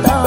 down.